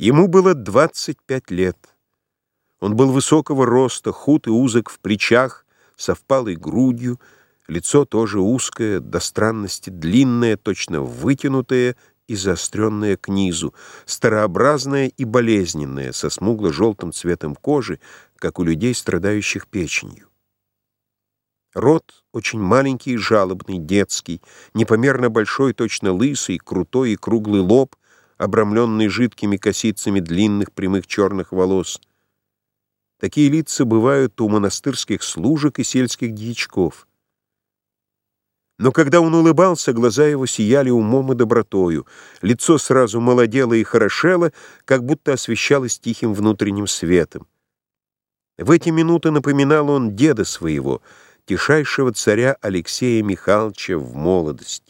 Ему было 25 лет. Он был высокого роста, худ и узок в плечах, со впалой грудью, лицо тоже узкое, до странности длинное, точно вытянутое и заостренное к низу, старообразное и болезненное, со смугло-желтым цветом кожи, как у людей, страдающих печенью. Рот очень маленький и жалобный, детский, непомерно большой, точно лысый, крутой и круглый лоб, обрамленный жидкими косицами длинных прямых черных волос. Такие лица бывают у монастырских служек и сельских дьячков. Но когда он улыбался, глаза его сияли умом и добротою, лицо сразу молодело и хорошело, как будто освещалось тихим внутренним светом. В эти минуты напоминал он деда своего, тишайшего царя Алексея Михайловича в молодости.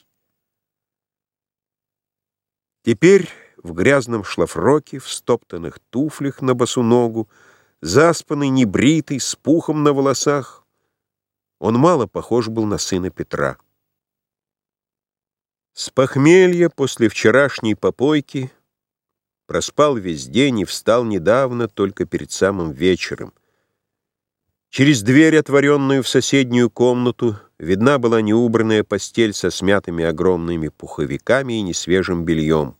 Теперь в грязном шлафроке, в стоптанных туфлях на босу ногу, заспанный, небритый, с пухом на волосах, он мало похож был на сына Петра. С похмелья после вчерашней попойки проспал весь день и встал недавно, только перед самым вечером. Через дверь, отворенную в соседнюю комнату, видна была неубранная постель со смятыми огромными пуховиками и несвежим бельем.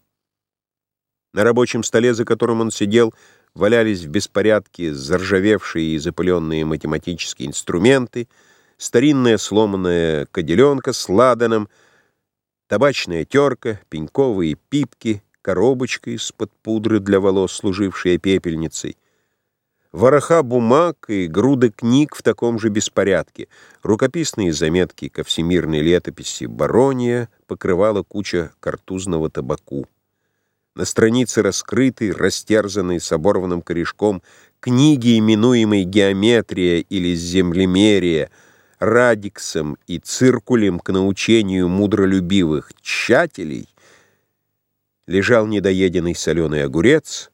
На рабочем столе, за которым он сидел, валялись в беспорядке заржавевшие и запыленные математические инструменты, старинная сломанная каделенка с ладаном, табачная терка, пеньковые пипки, коробочка из-под пудры для волос, служившая пепельницей, вороха бумаг и груды книг в таком же беспорядке, рукописные заметки ко всемирной летописи «Барония» покрывала куча картузного табаку. На странице раскрытой, растерзанной с оборванным корешком книги, именуемой «Геометрия» или «Землемерия», радиксом и циркулем к научению мудролюбивых тщателей, лежал недоеденный соленый огурец,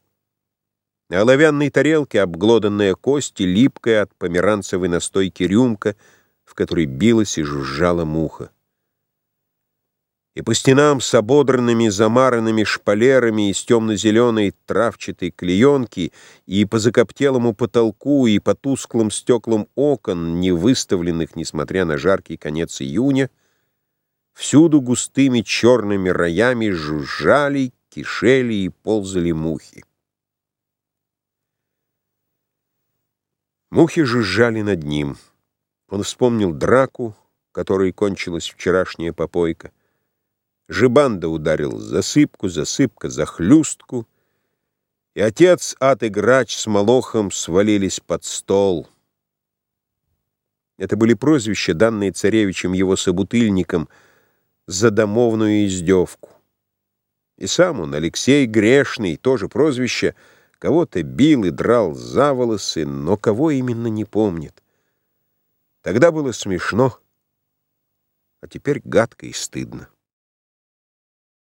на оловянной тарелке обглоданная кость и липкая от померанцевой настойки рюмка, в которой билась и жужжала муха и по стенам с ободранными замаранными шпалерами из темно-зеленой травчатой клеенки, и по закоптелому потолку, и по тусклым стеклам окон, не выставленных, несмотря на жаркий конец июня, всюду густыми черными роями жужжали, кишели и ползали мухи. Мухи жужжали над ним. Он вспомнил драку, которой кончилась вчерашняя попойка. Жибанда ударил засыпку, засыпка захлюстку, и отец, ад и грач с молохом свалились под стол. Это были прозвища, данные царевичем его собутыльникам за домовную издевку. И сам он, Алексей Грешный, тоже прозвище, кого-то бил и драл за волосы, но кого именно не помнит. Тогда было смешно, а теперь гадко и стыдно.